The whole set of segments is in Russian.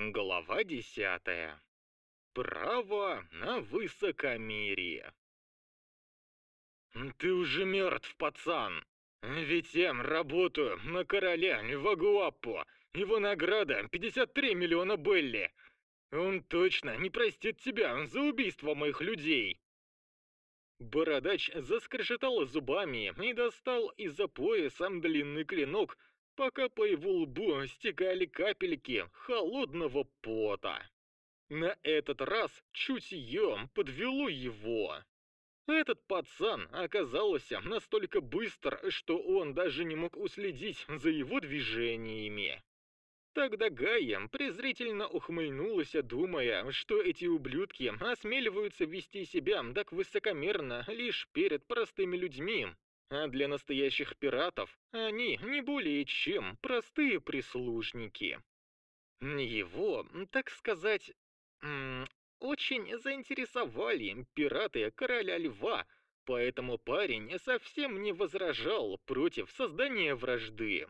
Глава десятая. Право на высокомерие. «Ты уже мертв, пацан! Ведь я работаю на короля Вагуапо. Его награда 53 миллиона Белли. Он точно не простит тебя за убийство моих людей!» Бородач заскрежетал зубами и достал из-за пояса длинный клинок, пока по его лбу стекали капельки холодного пота. На этот раз чутьем подвело его. Этот пацан оказался настолько быстр, что он даже не мог уследить за его движениями. Тогда Гайя презрительно ухмыльнулась, думая, что эти ублюдки осмеливаются вести себя так высокомерно лишь перед простыми людьми, а для настоящих пиратов они не более чем простые прислужники. Его, так сказать, очень заинтересовали пираты Короля Льва, поэтому парень совсем не возражал против создания вражды.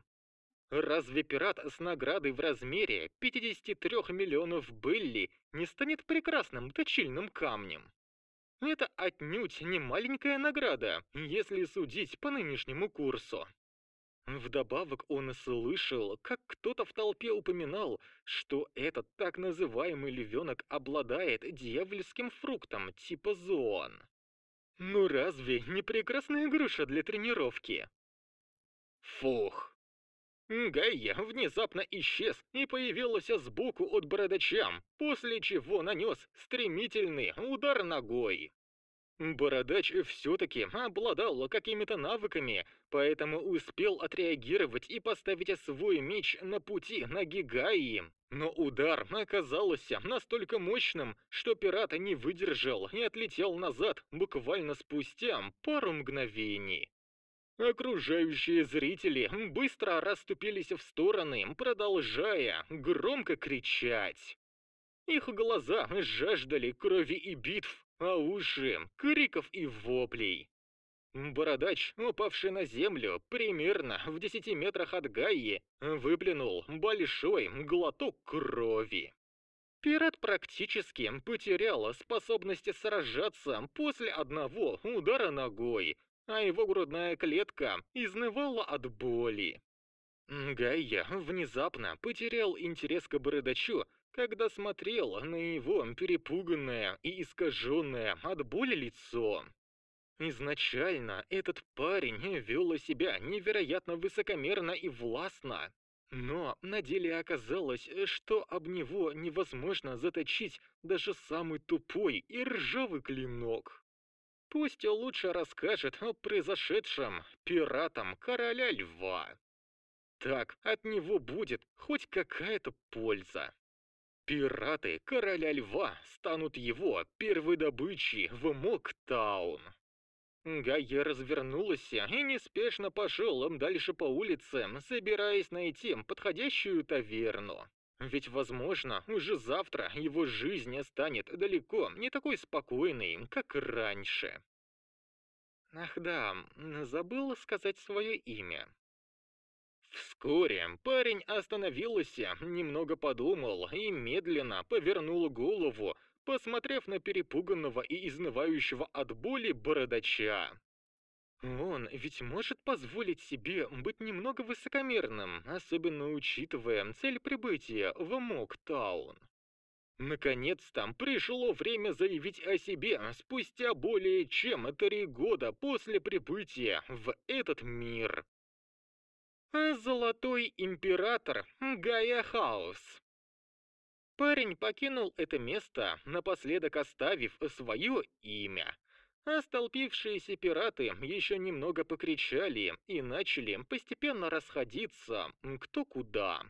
Разве пират с наградой в размере 53 миллионов Белли не станет прекрасным точильным камнем? Это отнюдь не маленькая награда, если судить по нынешнему курсу. Вдобавок он слышал, как кто-то в толпе упоминал, что этот так называемый львенок обладает дьявольским фруктом типа зоон. Ну разве не прекрасная груша для тренировки? Фух. Гайя внезапно исчез и появился сбоку от бородача, после чего нанес стремительный удар ногой. Бородач все-таки обладал какими-то навыками, поэтому успел отреагировать и поставить свой меч на пути ноги Гаи. Но удар оказался настолько мощным, что пират не выдержал и отлетел назад буквально спустя пару мгновений. Окружающие зрители быстро расступились в стороны, продолжая громко кричать. Их глаза жаждали крови и битв, а уши — криков и воплей. Бородач, упавший на землю примерно в десяти метрах от Гаи, выплюнул большой глоток крови. Пират практически потерял способность сражаться после одного удара ногой, а его грудная клетка изнывала от боли. Гайя внезапно потерял интерес к бородачу, когда смотрел на его перепуганное и искаженное от боли лицо. Изначально этот парень вел себя невероятно высокомерно и властно, но на деле оказалось, что об него невозможно заточить даже самый тупой и ржавый клинок. Пусть лучше расскажет о произошедшем пиратам короля льва. Так от него будет хоть какая-то польза. Пираты короля льва станут его первой добычей в Моктаун. Гайя развернулась и неспешно пошел дальше по улице, собираясь найти подходящую таверну. Ведь, возможно, уже завтра его жизнь станет далеко не такой спокойной, как раньше. Ах да, забыл сказать свое имя. Вскоре парень остановился, немного подумал и медленно повернул голову, посмотрев на перепуганного и изнывающего от боли бородача. Он ведь может позволить себе быть немного высокомерным, особенно учитывая цель прибытия в Моктаун. Наконец-то пришло время заявить о себе спустя более чем три года после прибытия в этот мир. Золотой император Гая Хаус. Парень покинул это место, напоследок оставив свое имя – а столпившиеся пираты еще немного покричали и начали постепенно расходиться кто куда.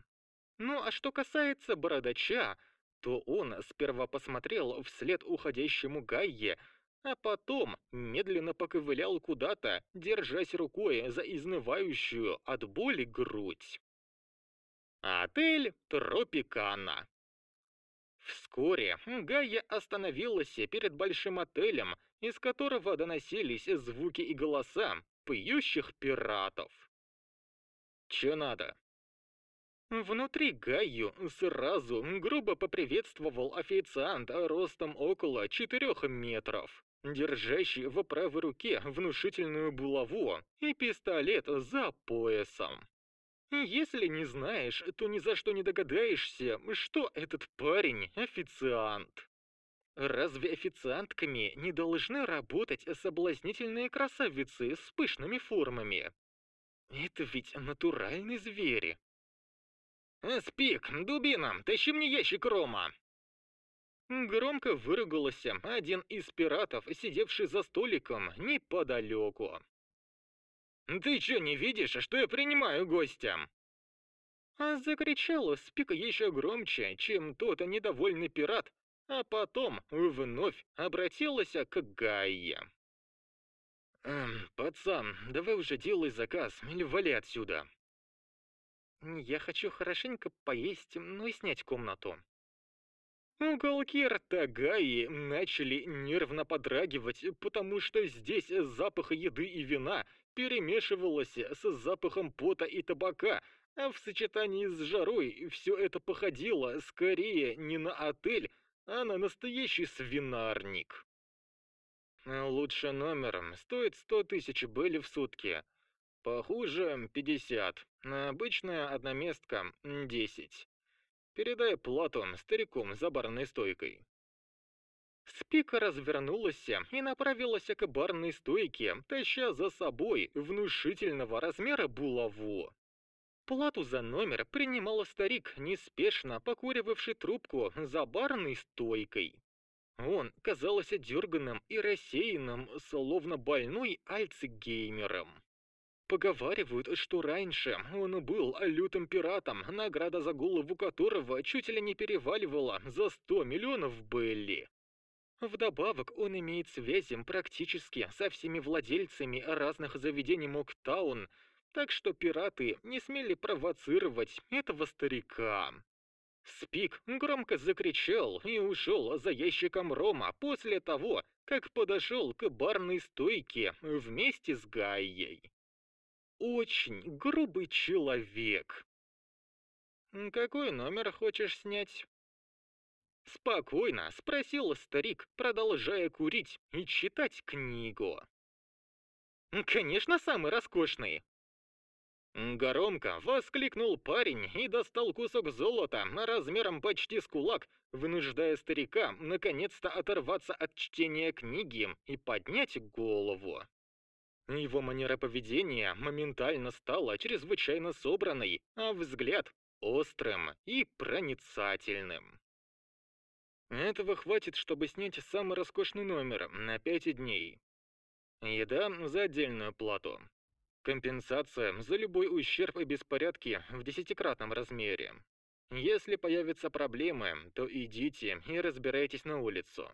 Ну а что касается бородача, то он сперва посмотрел вслед уходящему Гайе, а потом медленно поковылял куда-то, держась рукой за изнывающую от боли грудь. Отель Тропикана. Вскоре Гайя остановилась перед большим отелем, из которого доносились звуки и голоса пьющих пиратов. «Чё надо?» Внутри Гаю сразу грубо поприветствовал официант ростом около 4 метров, держащий в правой руке внушительную булаву и пистолет за поясом. Если не знаешь, то ни за что не догадаешься, что этот парень официант. Разве официантками не должны работать соблазнительные красавицы с пышными формами? Это ведь натуральные звери. «Спик, дубина, тащи мне ящик рома!» Громко выругался один из пиратов, сидевший за столиком неподалеку. «Ты чё, не видишь, что я принимаю гостя?» А закричал Спик еще громче, чем тот недовольный пират, а потом вновь обратилась к Гайе. «Эм, пацан, давай уже делай заказ или вали отсюда». «Я хочу хорошенько поесть, ну и снять комнату». Уголки рта Гаи начали нервно подрагивать, потому что здесь запах еды и вина перемешивался с запахом пота и табака, а в сочетании с жарой все это походило скорее не на отель, а на настоящий свинарник. Лучше номером стоит 100 тысяч были в сутки. Похуже 50. Обычная одноместка 10. Передай плату стариком за барной стойкой. Спика развернулась и направилась к барной стойке, таща за собой внушительного размера булаву. Плату за номер принимал старик, неспешно покуривавший трубку за барной стойкой. Он казался дерганным и рассеянным, словно больной альцгеймером. Поговаривают, что раньше он был лютым пиратом, награда за голову которого чуть ли не переваливала за 100 миллионов Белли. Вдобавок он имеет связи практически со всеми владельцами разных заведений Моктаун, так что пираты не смели провоцировать этого старика. Спик громко закричал и ушел за ящиком рома после того, как подошел к барной стойке вместе с Гайей. Очень грубый человек. «Какой номер хочешь снять?» Спокойно спросил старик, продолжая курить и читать книгу. «Конечно, самый роскошный!» Громко воскликнул парень и достал кусок золота размером почти с кулак, вынуждая старика наконец-то оторваться от чтения книги и поднять голову. Его манера поведения моментально стала чрезвычайно собранной, а взгляд — острым и проницательным. Этого хватит, чтобы снять самый роскошный номер на пять дней. Еда за отдельную плату. Компенсация за любой ущерб и беспорядки в десятикратном размере. Если появятся проблемы, то идите и разбирайтесь на улицу.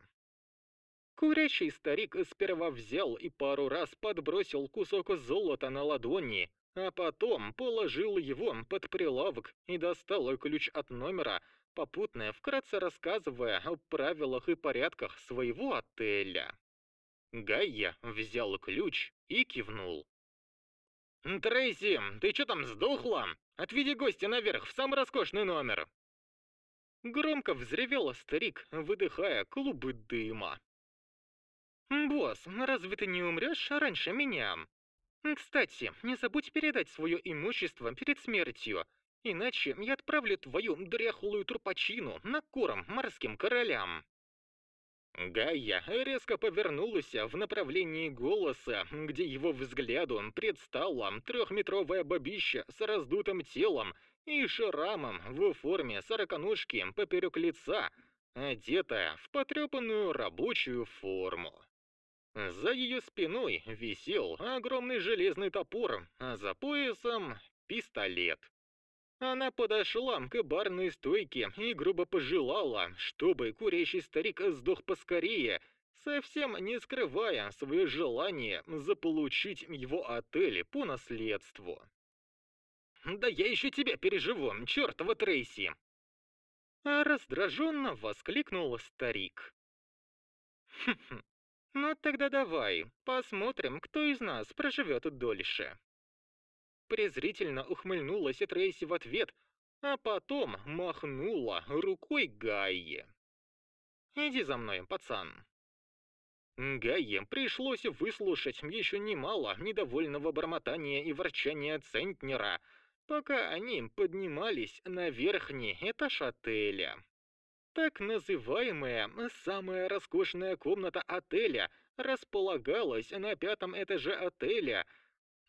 Курящий старик сперва взял и пару раз подбросил кусок золота на ладони, а потом положил его под прилавок и достал ключ от номера, попутно вкратце рассказывая о правилах и порядках своего отеля. Гайя взял ключ и кивнул. «Трейси, ты чё там сдохла? Отведи гостя наверх, в самый роскошный номер!» Громко взревел старик, выдыхая клубы дыма. «Босс, разве ты не умрёшь раньше меня? Кстати, не забудь передать своё имущество перед смертью, иначе я отправлю твою дряхлую трупачину на корм морским королям». Гайя резко повернулась в направлении голоса, где его взгляду предстала трехметровая бабища с раздутым телом и шрамом в форме сороконожки поперек лица, одетая в потрепанную рабочую форму. За ее спиной висел огромный железный топор, а за поясом — пистолет. Она подошла к барной стойке и грубо пожелала, чтобы курящий старик сдох поскорее, совсем не скрывая свое желание заполучить его отель по наследству. «Да я еще тебя переживу, чертова Трейси!» Раздраженно воскликнул старик. «Хм-хм, ну тогда давай, посмотрим, кто из нас проживет дольше». Презрительно ухмыльнулась Трейси в ответ, а потом махнула рукой Гайе. «Иди за мной, пацан». Гайе пришлось выслушать еще немало недовольного бормотания и ворчания Центнера, пока они поднимались на верхний этаж отеля. Так называемая самая роскошная комната отеля располагалась на пятом этаже отеля,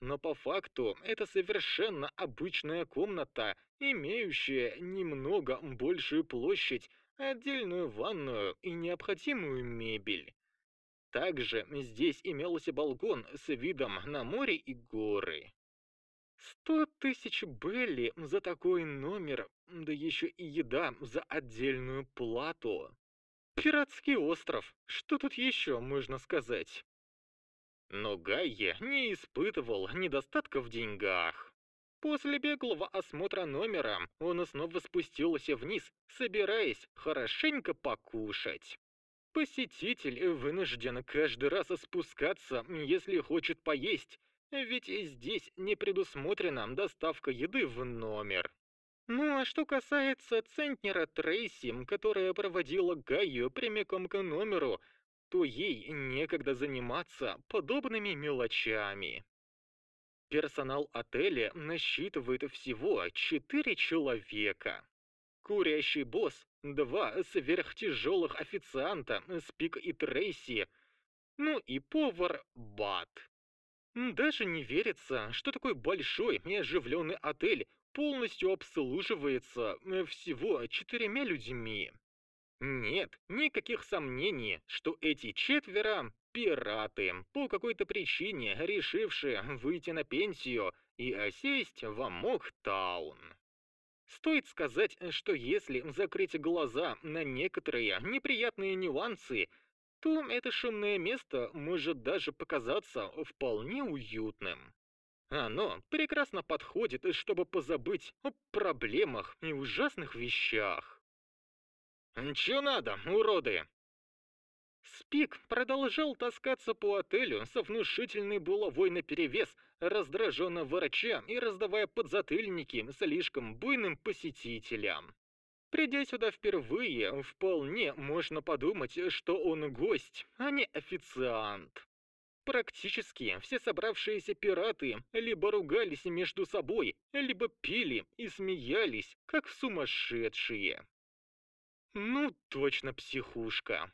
но по факту это совершенно обычная комната, имеющая немного большую площадь, отдельную ванную и необходимую мебель. Также здесь имелся балкон с видом на море и горы. Сто тысяч Белли за такой номер, да еще и еда за отдельную плату. Пиратский остров, что тут еще можно сказать? Но Гайя не испытывал недостатка в деньгах. После беглого осмотра номера он снова спустился вниз, собираясь хорошенько покушать. Посетитель вынужден каждый раз спускаться, если хочет поесть, ведь здесь не предусмотрена доставка еды в номер. Ну а что касается центнера Трейси, которая проводила Гаю прямиком к номеру, то ей некогда заниматься подобными мелочами. Персонал отеля насчитывает всего 4 человека. Курящий босс, два сверхтяжелых официанта, Спик и Трейси, ну и повар Бат. Даже не верится, что такой большой и оживленный отель полностью обслуживается э, всего четырьмя людьми. Нет никаких сомнений, что эти четверо – пираты, по какой-то причине решившие выйти на пенсию и осесть в Амоктаун. Стоит сказать, что если закрыть глаза на некоторые неприятные нюансы – то это шумное место может даже показаться вполне уютным. Оно прекрасно подходит, чтобы позабыть о проблемах и ужасных вещах. «Чё надо, уроды?» Спик продолжал таскаться по отелю со внушительной булавой наперевес, раздраженно ворча и раздавая подзатыльники слишком буйным посетителям. Придя сюда впервые, вполне можно подумать, что он гость, а не официант. Практически все собравшиеся пираты либо ругались между собой, либо пили и смеялись, как сумасшедшие. Ну, точно психушка.